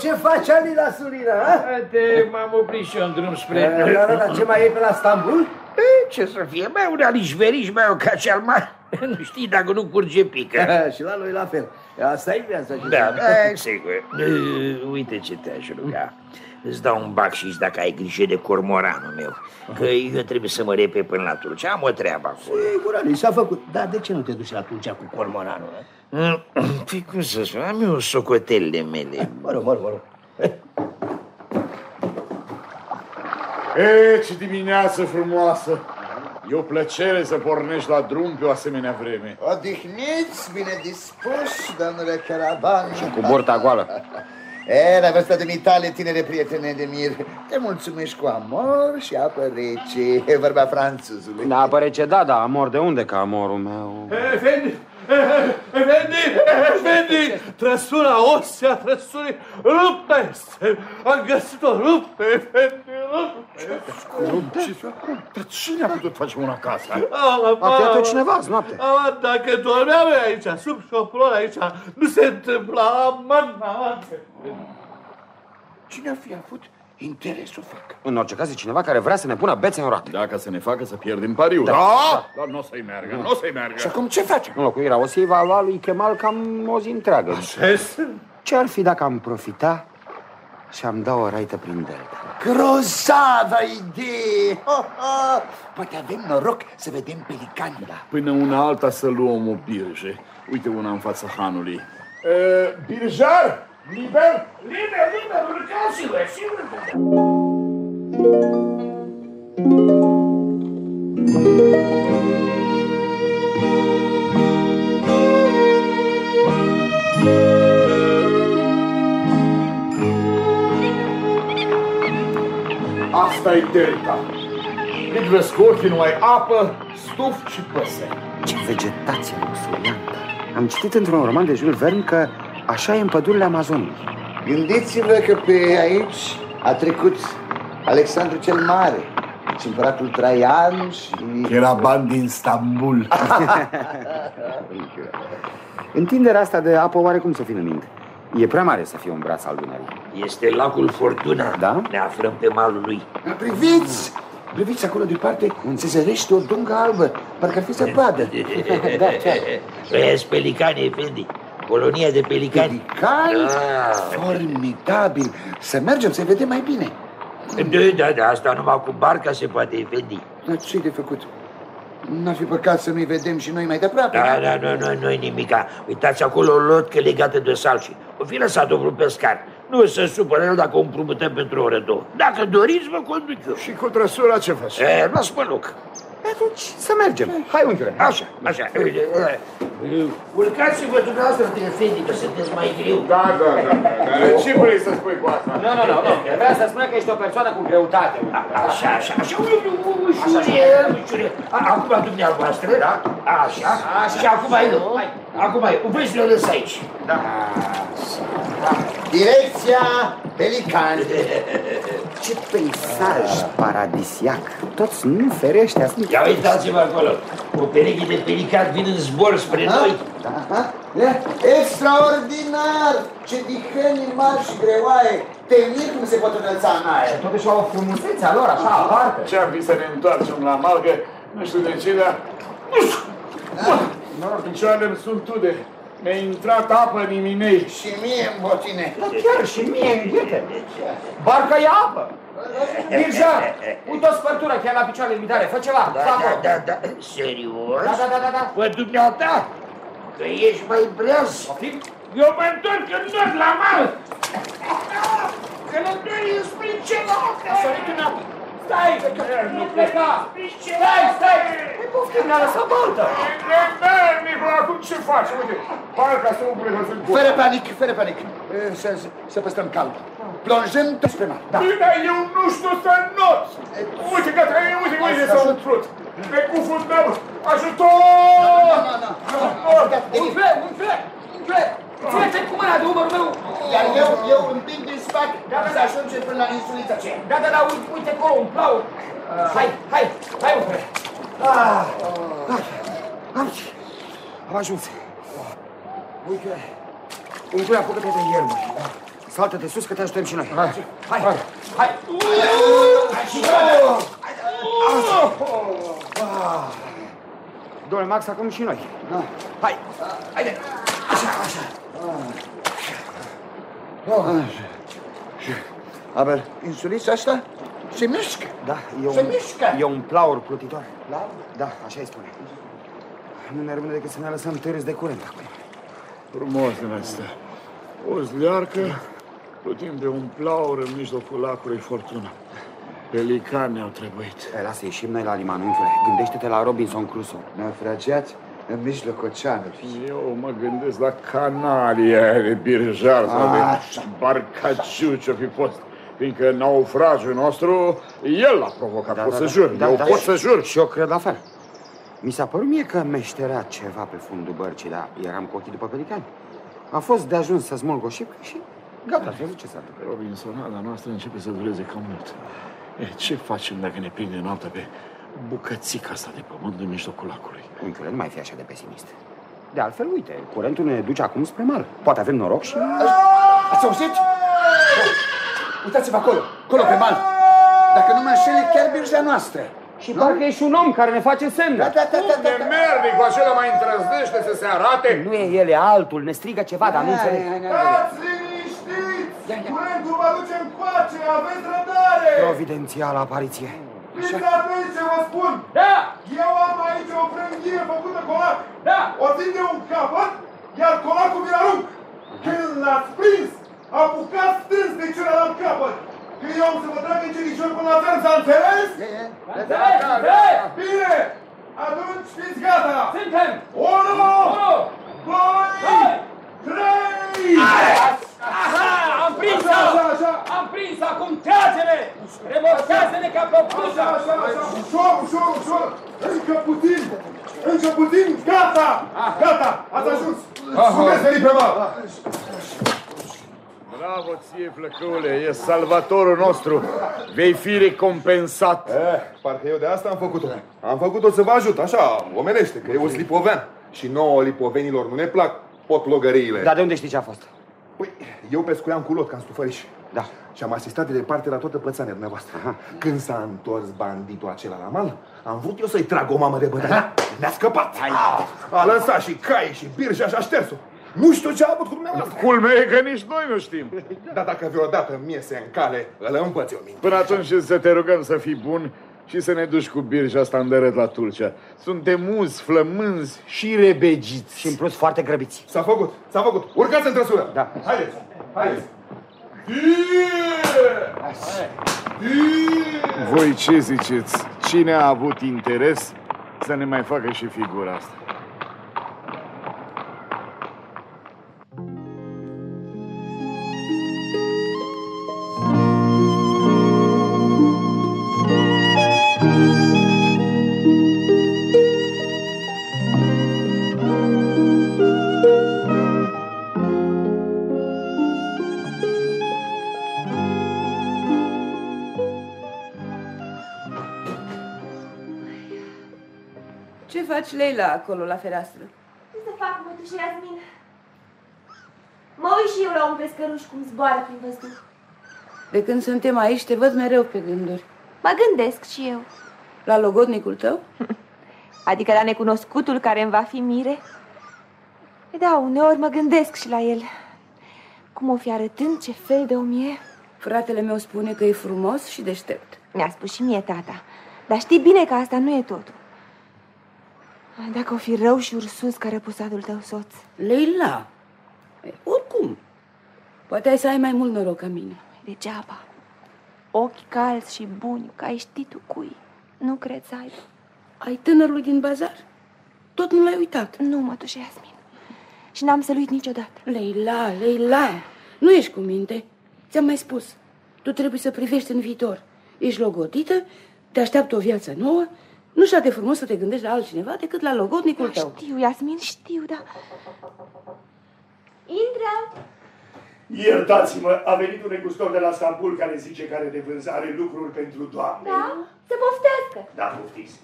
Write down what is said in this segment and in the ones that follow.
ce faci, Ali, la Sulina, ha? Haide, m-am oprit și eu în drum spre... Eh, Da, da, da, ce mai e pe la Stambul? E, ce să fie, mai un alișveriș, mai o cacealma. Nu știi dacă nu curge pică. și la noi la fel. Asta e viața. ce Da, să- da, sigur. E, Uite ce te-aș ruga. Îți dau un bacșiș dacă ai grijă de cormoranul meu. Că eu trebuie să mă repe până la Turcia. Am o treabă acolo. Sigur, Ali, s-a făcut. Dar de ce nu te duci la Tulcea cu cormoranul? Ha? Păi cum să spun, am eu socotelele mele. Mă rog, mă rog, mă rog. E, ce dimineață frumoasă! E o plăcere să pornești la drum pe o asemenea vreme. Odihniți, bine dispuși, domnule Caravan. Și Cu burta goală. E, la vârsta de mitale, tinere prietene de mir, te mulțumești cu amor și apă rece, e vorba franțuzului. Da, apare ce da, da, amor de unde ca amorul meu? Efendi, Efendi, Efendi, trăsura osea trăsurii ruptă este. Am găsit-o ruptă, Efendi, ruptă. Ce, dar cine a putut face una ca asta? A fiat cineva azi noapte. Ama, dacă dormeam eu aici, sub șoplor aici, nu se întâmpla, aman, aman. Cine ar fi avut interes să o facă? În orice caz e cineva care vrea să ne pună bețe în roate. Dacă să ne facă să pierdem pariul. Da, dar nu o să-i meargă, nu o să-i meargă. Și acum ce facem? Înlocuirea osiei va lua lui Kemal cam o zi întreagă. Ce ar fi dacă am profita și am da o raită prin delta? Grozavă idee! Ha, ha. Poate avem noroc să vedem pelicani. Da. Până una alta să luăm o birje. Uite una în fața hanului. E, birjar, liber? Liber, liber, urcați-vă, sigur că da. Asta e delta. Cât vezi cu ochii numai apă, stuf și păsări. Ce vegetație luxuriantă! Am citit într-un roman de Jules Verne că așa e în pădurile Amazoniei. Gândiți-vă că pe aici a trecut Alexandru cel Mare și împăratul Traian și... Era bani din Stambul. Întinderea asta de apă oare cum să fie numind? E prea mare să fie un braț al Dunării. Este lacul Fortuna. Da? Ne aflăm pe malul lui. Priviți! Priviți acolo departe, se zărește o dungă albă, parcă ar fi zăpadă. da, Ăia sunt pelicani, Efendi. Colonia de pelicani. Pelicani? Da. Formidabil! Să mergem să vedem mai bine. Da, da, da, asta numai cu barca se poate, Efendi. Dar ce de făcut? N-ar fi păcat să nu-i vedem și noi mai de aproape. Da, da, nu, nu, nu nimica. Uitați acolo o lotcă legată de salci. O fi lăsat-o vreun pescar. Nu se supără el dacă o împrumutăm pentru o oră, două. Dacă doriți, vă conduc eu. Și cu trăsura ce faci? E, las pe loc. Atunci să mergem. Hai, unchiule. Așa, așa. Uite, ă, Urcați-vă dumneavoastră de Efendi, că sunteți mai greu. Da, da, da, da. Dar ce vrei să spui cu asta? Nu, nu, nu, nu. Vrea să spună că ești o persoană cu greutate. Așa, așa, așa, ușurel, ușurel. A- Acum dumneavoastră, da? Așa, și acum eu. Acum eu. Vreți să le lăs aici. Direcția Pelican. Ce peisaj paradisiac. Toți nu ferește asta. Ia uitați-vă acolo. O pereche de pelican vin în zbor spre noi. Da? E, Extraordinar! Ce dihăni mari și greoaie! Te mir cum se pot înălța în aer. Totuși au o frumusețe a lor, așa, aparte. Ce-ar fi să ne întoarcem la malgă? Nu știu de ce, dar... Da. Picioarele îmi sunt tude. Mi-a intrat apă în iminei. Și mie în botine. Chiar și mie în ghete. Barca e apă. Mirza, uite o spărtură chiar la picioarele mitale. Fă ceva, Da, fă da, acolo. da, da. Serios? Da, da, da, da, da. Păi dumneata, că ești mai breaz. Eu mă întorc în nord la mal. Călătorii spre celălalt. Sorit înapoi. Stai, nu pleca. Stai, stai. Păi poftim, ne-a lăsat baltă. Nicola, acum ce faci? Uite, parca se umple să sunt Fără panic, fără panic. E, Să, să- să păstrăm calm. Plonjăm spre mare. Da. Bine, eu nu știu să not! Uite, gata, uite, uite, s-au umplut! Ne cufundăm! Ajutor! Nu, nu, nu. Umple, umple, umple. Ține-te cu mâna de umărul meu. Iar eu, eu împing din spate să ajungem până la insulița aceea. Da, da, da, uite, uite acolo, un plaut. Hai, hai, hai, umple. Ah, am, am ajuns. Uite, umple, apucă-te de iermă. Saltă-te sus că te ajutăm și noi. Hai, hai, hai. hai. Domnule Max, acum și noi. Hai, haide. Așa, așa. Aber insulița asta se mișcă. Da, e Se un, mișcă. e un plaur plutitor. Da, așa îi spune. Nu ne rămâne decât să ne lăsăm târâți de curent acum. Frumos din asta. O zlearcă, plutim pe un plaur în mijlocul lacului Fortuna. Pelicani au trebuit. E, lasă, ieșim noi la liman, unchiule. Gândește-te la Robinson Crusoe. Naufragiați în mijlocul oceanului. Eu mă gândesc la canalia de birjar sau de Așa. barcaciu ce-o fi fost. Fiindcă naufragiul nostru, el l-a provocat, pot să jur. Da, Eu da, pot și- să jur. Și eu cred la fel. Mi s-a părut mie că meșterea ceva pe fundul bărcii, dar eram cu ochii după pelicani. A fost de ajuns să smulg o șipcă și gata, ați văzut ce s-a întâmplat. Robinsonada noastră începe să dureze cam mult. E, ce facem dacă ne prinde noaptea pe bucățica asta de pământ în mijlocul lacului? Unchiule, nu mai fi așa de pesimist. De altfel, uite, curentul ne duce acum spre mal. Poate avem noroc și... Ați auzit? Uitați-vă acolo, acolo pe mal. Dacă nu mă înșel, e chiar birja noastră. Și parcă ești un om care ne face semn. Da, da, da, da, da. De mernic cu acela mai întrăznește să se arate? Nu e el, e altul, ne strigă ceva, dar nu înțeleg. Stați liniștiți! Curentul vă duce încoace, aveți răbdare! Providențială apariție. Fiți atenți ce vă spun! Da! Eu am aici o frânghie făcută colac! Da! O țin de un capăt, iar colacul mi-l arunc! Când l-ați prins, apucați strâns de celălalt capăt! Că eu am să vă trag în cerișor până la fel, s-a înțeles? Bine! Atunci fiți gata! Suntem! Unu! Doi! Trei! Aha! Am prins-o! Așa, așa! Am prins acum trage-le! Remorchează-ne ca pe Așa, așa, așa, ușor, ușor, ușor! Încă puțin! Încă puțin! Gata! Gata! Ați ajuns! Puteți veni pe mal! Bravo ție, flăcăule, e salvatorul nostru. Vei fi recompensat. Eh, parcă eu de asta am făcut-o. Am făcut-o să vă ajut, așa, omenește, că eu sunt lipovean. Și nouă lipovenilor nu ne plac potlogăriile. Dar de unde știi ce a fost? Păi, eu pescuiam cu lot ca în stufăriș. Da. Și am asistat de departe la toată pățania dumneavoastră. Când s-a întors banditul acela la mal, am vrut eu să-i trag o mamă de bătaie. Ne-a scăpat. A lăsat și cai și birja și a șters-o. Nu știu ce a avut cu dumneavoastră. Culmea e că nici noi nu știm. Dar dacă vreodată mie se încale, îl împăți o minte. Până atunci să te rugăm să fii bun și să ne duci cu birja asta îndărât la Tulcea. Suntem muzi, flămânzi și rebegiți. Și în plus foarte grăbiți. S-a făcut, s-a făcut. Urcați în trăsură. Da. Haideți, haideți. Voi ce ziceți? Cine a avut interes să ne mai facă și figura asta? Faci, Leila, acolo, la fereastră? Ce să fac, mătușe Iasmin? Mă uit și eu la un pescăruș cum zboară prin văzduh. De când suntem aici, te văd mereu pe gânduri. Mă gândesc și eu. La logodnicul tău? Adică la necunoscutul care îmi va fi mire? E da, uneori mă gândesc și la el. Cum o fi arătând, ce fel de om e? Fratele meu spune că e frumos și deștept. Mi-a spus și mie tata. Dar știi bine că asta nu e totul. Dacă o fi rău și ursus ca răpusatul tău soț. Leila, e, oricum, poate ai să ai mai mult noroc ca mine. Degeaba. Ochi calzi și buni, ca ai ști tu cui. Nu cred să aibă. Ai tânărul din bazar? Tot nu l-ai uitat. Nu, mătușe Iasmin. Și n-am să-l uit niciodată. Leila, Leila, nu ești cu minte. Ți-am mai spus. Tu trebuie să privești în viitor. Ești logodită, te așteaptă o viață nouă. Nu și de frumos să te gândești la altcineva decât la logodnicul Da, tău. știu, Iasmin, știu, da. Intră! Iertați-mă, a venit un negustor de la Stambul care zice că are de vânzare lucruri pentru doamne. Da? Să poftească! Da, poftiți.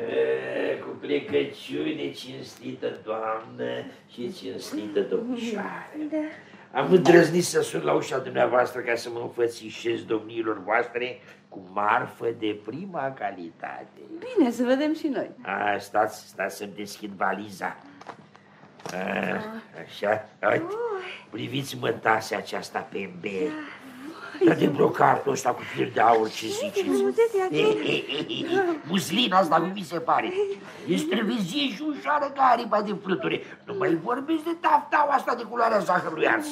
E, Cu plecăciune cinstită doamnă și cinstită domnișoară. Da. Am îndrăznit să sun la ușa dumneavoastră ca să mă înfățișez domniilor voastre cu marfă de prima calitate. Bine, să vedem și noi. A, stați, stați să-mi deschid valiza. A, așa, uite, priviți mătasea aceasta pe B. Dar de brocartul ăsta cu fir de aur, ce ziceți? frumusețea Muslina asta, cum mi se pare. E străvezie și ușoară ca aripa de fluturi. Nu mai vorbesc de taftaua asta de culoarea zahărului ars.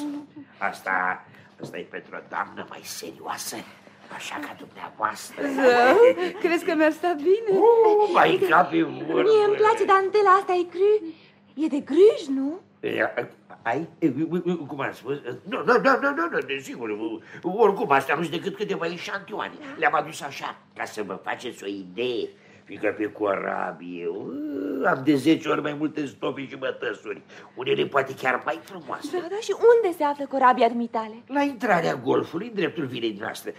Asta, asta e pentru o doamnă mai serioasă. Așa ca dumneavoastră. Zău, crezi că mi-ar sta bine? Uh, mai ca pe vorbă. Mie îmi place dantela asta, e cru. E de grâj, nu? E, Ai? E, Cum am spus? Nu, nu, nu, nu, nu, nu, desigur. Oricum, astea nu sunt decât câteva eșantioane. Le-am adus așa, ca să vă faceți o idee. Fiindcă pe corabie uh, am de 10 ori mai multe stope și bătăsuri. Unele poate chiar mai frumoase. Da, da, și unde se află corabia dumitale? La intrarea golfului, în dreptul vilei noastre.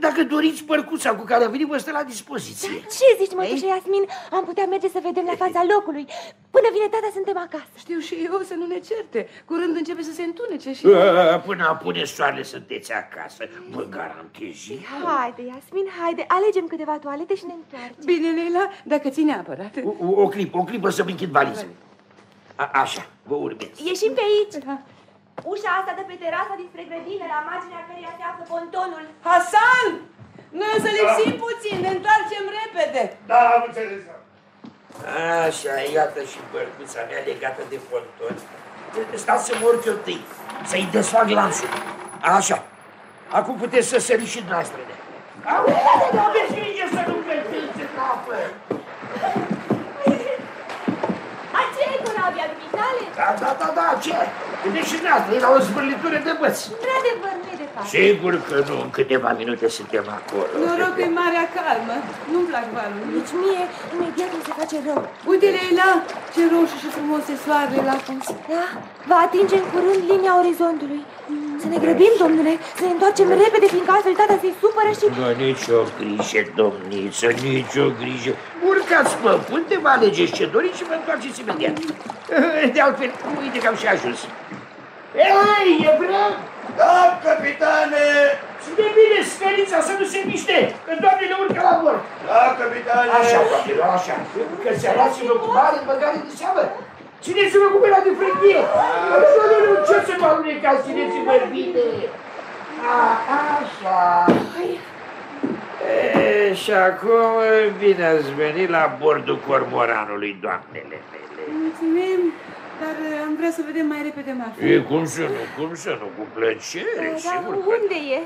Dacă doriți, părcuța cu care a venit vă stă la dispoziție. Ce zici, mătușă Iasmin? Am putea merge să vedem la fața locului. Până vine tata, suntem acasă. Știu și eu să nu ne certe. Curând începe să se întunece și... A, Până apune soarele sunteți acasă, vă garantez eu. Haide, Iasmin, haide, alegem câteva toalete și ne întoarcem. Bine, Leila, dacă ține apărat. O, o, o clipă, o clipă să-mi închid valiza. A, așa, vă urmeți. Ieșim pe aici. Da. Ușa asta de pe terasa dinspre grădină, la marginea căreia se află pontonul. Hasan! Noi o să lipsim puțin, ne întoarcem repede. Da, am înțeles. Așa, iată și bărcuța mea legată de ponton. Stați să mă urc eu tâi, să-i desfac lanțul. Așa. Acum puteți să săriți și noastră. Auzi, aveți grijă să nu găsiți în apă. Aceea e corabia dumitale? Da, da, da, da, ce? Vedeți și noastră, e la o zvârlitură de băți. Într-adevăr, nu e de fapt. Sigur că nu, în câteva minute suntem acolo. Noroc că e marea calmă. Nu-mi plac valurile. Nici mie, imediat mi se face rău. Uite, Leila, ce roșu și frumos e soarele la fund. Da, va atinge în curând linia orizontului. Să ne grăbim, domnule, să ne întoarcem repede, fiindcă altfel tata se supără și... Nu, nicio grijă, domniță, nicio grijă. Urcați pe punte, vă alegeți ce doriți și vă întoarceți imediat. De altfel, uite că am și ajuns. Ei, e vreo? Da, capitane! Și de bine scărița să nu se miște, că doamnele urcă la bord. Da, capitane! Așa, doamnelor, așa. Că searați-vă cu mare băgare de seamă. Țineți-vă cu mâna de frânghie. Așa, nu, nu, ce să mă alunecați, țineți-vă bine. A, așa. E, și acum bine ați venit la bordul cormoranului, doamnele mele. Mulțumim, dar uh, am vrea să vedem mai repede marfa. E, cum să nu, cum să nu, cu plăcere, Dar sigur că... unde e?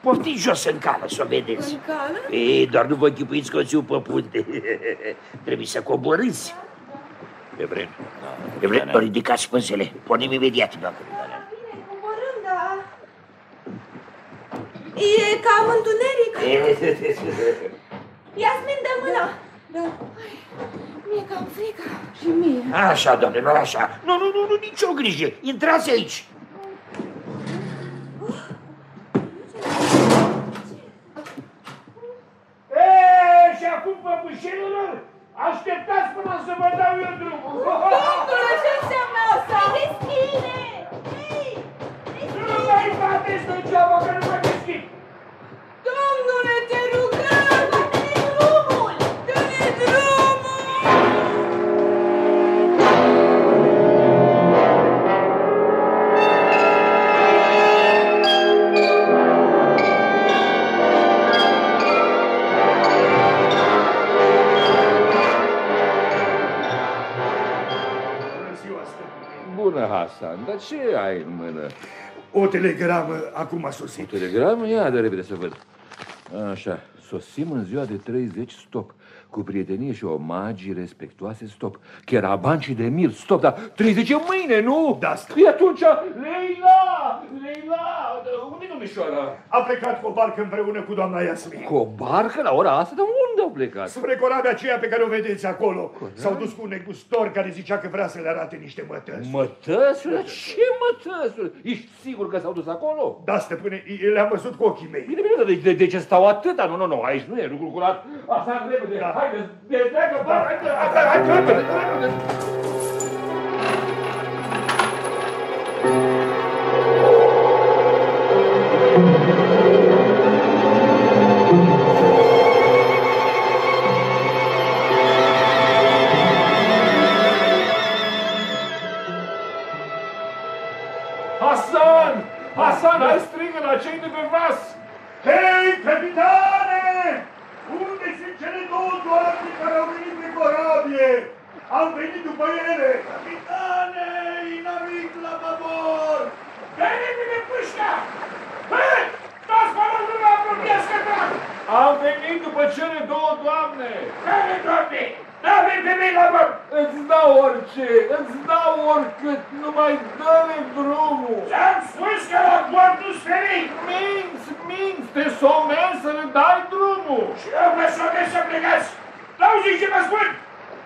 Poftiți jos în cală să o vedeți. În cală? Ei, doar nu vă închipuiți că o țiu pe punte. Trebuie să coborâți. E vrem. E vrem, ridicați spânzele. Pornim imediat. Bine, coborâm, da. E cam întuneric. Iasmin, dă mâna. Da. Mi-e cam frică. Și mie. Așa, doamnelor, așa. Nu, nu, nu, nu, nicio grijă. Intrați aici. Bună, Hasan, dar ce ai în mână? O telegramă acum a sosit. Telegram? Ia de repede să văd. Așa, sosim în ziua de 30, stop. Cu prietenie și omagii respectuoase, stop. Cheraban și de mir, stop, dar 30 e mâine, nu? Da, stop. Păi atunci, Leila, Leila, unde e domnișoara? A plecat cu o barcă împreună cu doamna Iasmin. Cu o barcă la ora asta? Dar unde au plecat? Spre corabia aceea pe care o vedeți acolo. S-au dus cu un negustor care zicea că vrea să le arate niște mătăsuri. Mătăsuri? Ce mătăsuri? Ești sigur că s-au dus acolo? Da, stăpâne, le-am văzut cu ochii mei. Bine, bine, de, de, de ce stau atâta? Nu, nu, nu, aici nu e lucru curat. Așa, repede, da. Haide, de treacă, bă, haide, haide, haide, repede, repede. Hasan! Am venit după cele două doamne! Care doamne? N-avem femei la bord! Îți dau orice, îți dau oricât, numai dă-le drumul! Ți-am spus că la bord nu femei! Minți, minți, te somezi să le dai drumul! Și eu mă somez să plecați! N-auziți ce vă spun?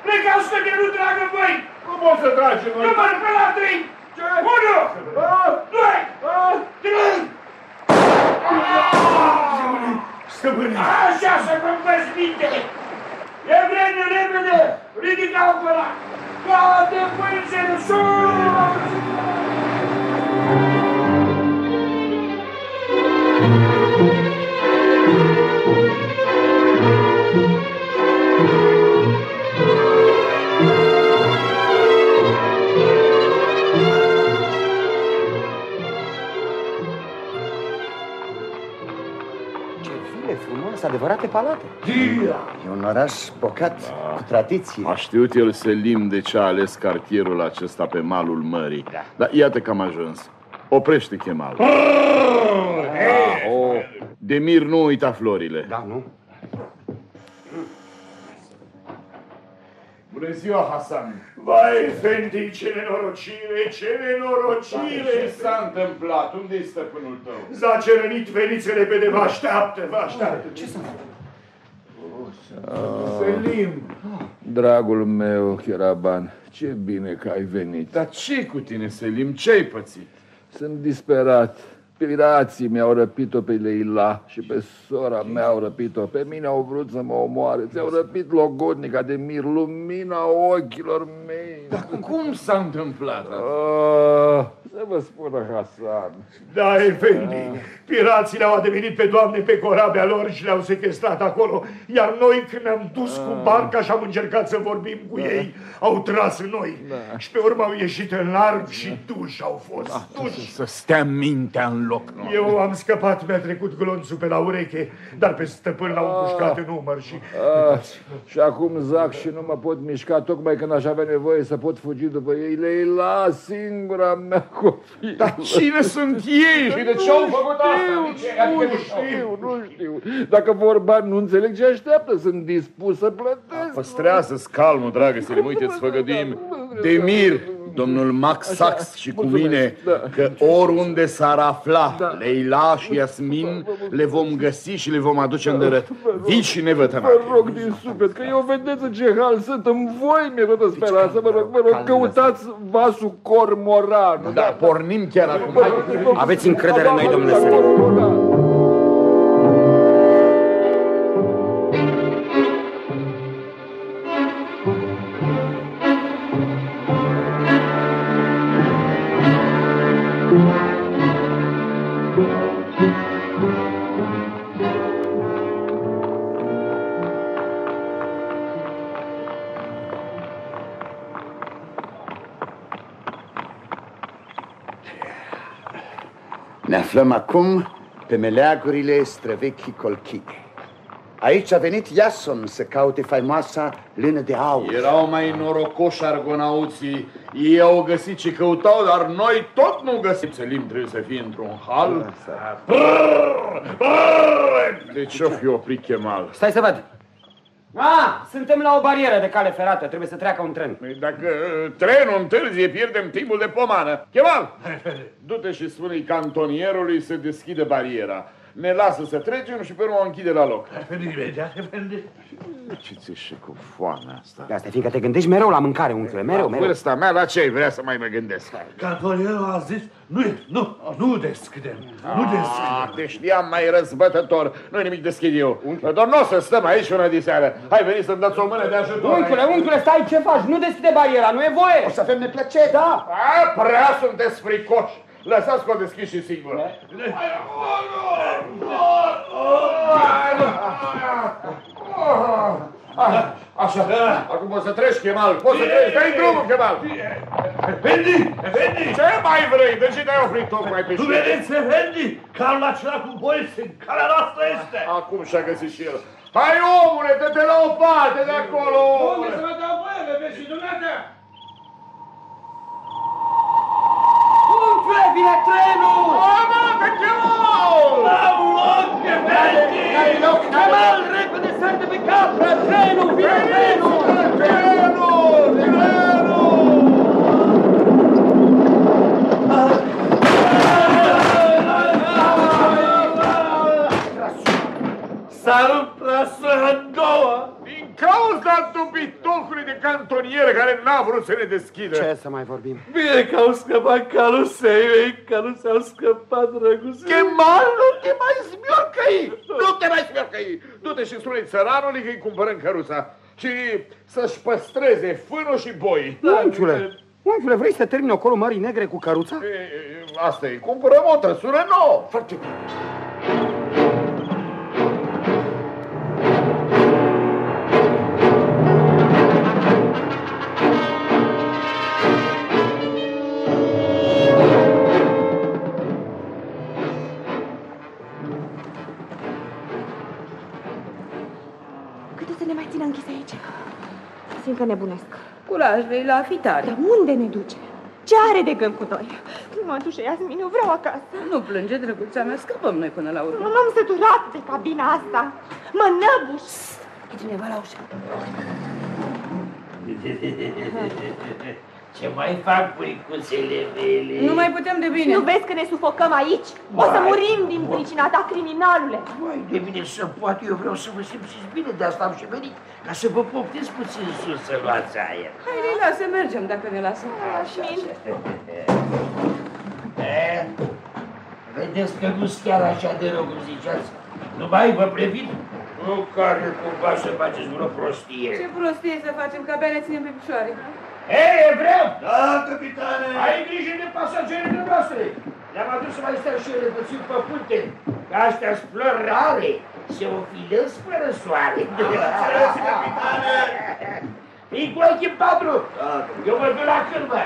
Plecați că de nu tragă voi! Cum o să tragem noi? Număr pe la trei! Ce? Unu! Doi! Trei! Stăpâne! Așa să vă învăț minte! E vreme repede! Ridica-o pe ăla! Toate pânzele sus! Palate. E un oraș bogat, cu tradiție. A știut el Selim de ce a ales cartierul acesta pe malul mării. Da. Dar iată că am ajuns. Oprește chemalul. Oh, Demir nu uita florile. Da, nu? Bună ziua, Hasan! Vai, Fendi, ce nenorocire, ce nenorocire! Ce s-a întâmplat? unde e stăpânul tău? Zace rănit, veniți repede, vă așteaptă, vă așteaptă. Ce s-a Selim! Dragul meu, Cheraban, ce bine că ai venit. Dar ce cu tine, Selim? Ce-ai pățit? Sunt disperat. Pirații mi-au răpit-o pe Leila și pe sora mea au răpit-o. Pe mine au vrut să mă omoare. Ți-au răpit logodnica de mir, lumina ochilor mei. Dar cum s-a întâmplat? Ah, să vă spună Hasan. Da, Efendi, pirații le-au ademenit pe doamne pe corabia lor și le-au sequestrat acolo, iar noi când ne-am dus cu barca și am încercat să vorbim cu ei, au tras în noi. Și pe urmă au ieșit în larg și duși au fost. Duși. Să stea mintea în loc. nu? Eu am scăpat, mi-a trecut glonțul pe la ureche, dar pe stăpân l-au împușcat în umăr și... Ah, și acum zac și nu mă pot mișca, tocmai când aș avea nevoie să pot fugi după ei. Leila, singura mea copilă. Dar cine sunt ei? Și de ce au făcut asta? De ce? Nu Nu știu, nu știu. Dacă vorba nu înțeleg ce așteaptă, sunt dispus să plătesc. Păstrează-ți calmul, dragă, să le uite-ți făgădim. Demir, domnul Max Sax și cu mine, că oriunde s-ar afla Leila și Yasmin, le vom găsi și le vom aduce în dărât. Vii și ne Vă vătămate. rog din suflet, că eu vedeți în ce hal sunt, în voi mi-e toată speranța, vă rog, vă rog, căutați vasul Cormoran. Da, pornim chiar acum. Aveți încredere în noi, domnule Selim. Aflăm acum pe meleagurile străvechii colchide. Aici a venit Iason să caute faimoasa lână de aur. Erau mai norocoși argonauții. Ei au găsit ce căutau, dar noi tot nu găsim. Selim trebuie să fie într-un hal. De ce o fi oprit chemal? Stai să văd. Ah, suntem la o barieră de cale ferată, trebuie să treacă un tren. Păi Dacă trenul întârzie, pierdem timpul de pomană. Chemal, du-te și spune-i cantonierului să deschidă bariera. Ne lasă să trecem și pe urmă o închide la loc. Imediat, efendi. Ce ți și cu foamea asta? De asta fiindcă te gândești mereu la mâncare, unchiule, mereu, La mereu. vârsta mea, la ce ai vrea să mai mă gândesc? Cantonierul a zis, nu, nu, nu deschidem, nu Ah, deschidem. te știam mai răzbătător. Nu-i nimic deschid eu. Dar nu o să stăm aici una de seară. Hai, veni să-mi dați o mână de ajutor. Unchiule, unchiule, stai, ce faci? Nu deschide bariera, nu e voie. O să avem neplăcere. Da. A, prea sunteți fricoși. Lăsați că o deschid și singur. Ah, Așa, acum poți să treci, Chemal, poți să treci, dai drumul, Chemal. Efendi, efendi, Ce mai vrei? De ce te-ai oprit tocmai pe nu știre? vedeți, efendi, calul acela cu bolțe, calea noastră este. Acum și-a găsit și el. Hai, omule, dă-te la o parte de acolo, omule. mă dau voie, vezi și dumneata? Unchiule, vine trenul! Mamă, pe Chemal! Am loc, efendi! Ai loc, Kemal, repede, sar de pe capră, trenul, vine trenul! Trenul! Trenul! S-a rupt rasul în două! Din cauza dubitocului de cantonieră care n-a vrut să ne deschidă. Ce să mai vorbim? Bine că au scăpat calusei mei, că nu s-au scăpat drăguții. Chemal, nu te mai smiorcăi! Nu te mai smiorcăi! Du-te și spune țăranului că îi cumpărăm căruța și să-și păstreze fânul și boi. Unchiule, unchiule, vrei să termini acolo Mării Negre cu căruța? E, e, Asta e, cumpărăm o trăsură nouă. Foarte bine. Că nebunesc. Curaj, vei la fi tare. Dar unde ne duce? Ce are de gând cu noi? Mătușe Iasmin, eu vreau acasă. Nu plânge, drăguța mea, scăpăm noi până la urmă. Nu m-am săturat de cabina asta. Mă năbuș. E cineva la ușă. Ce mai fac puricuțele mele? Nu mai putem de bine. Nu vezi că ne sufocăm aici? O să murim din pricina ta, criminalule. Mai de bine să poate, eu vreau să vă simțiți bine, de asta am și venit, ca să vă poftiți puțin sus să luați aer. Hai, Leila, să mergem dacă ne lasă. Iasmin, Eh, Vedeți că nu sunt chiar așa de rău cum ziceați. Numai vă previn, nu care cumva să faceți vreo prostie. Ce prostie să facem, că abia ne ținem pe picioare. Hei, evreu! Da, capitane! Ai grijă de pasagerile noastre! Le-am adus să mai stea și ele puțin pe punte, că astea sunt flori rare, se ofilesc fără soare. Fii cu ochii în patru! Eu mă duc la cârmă!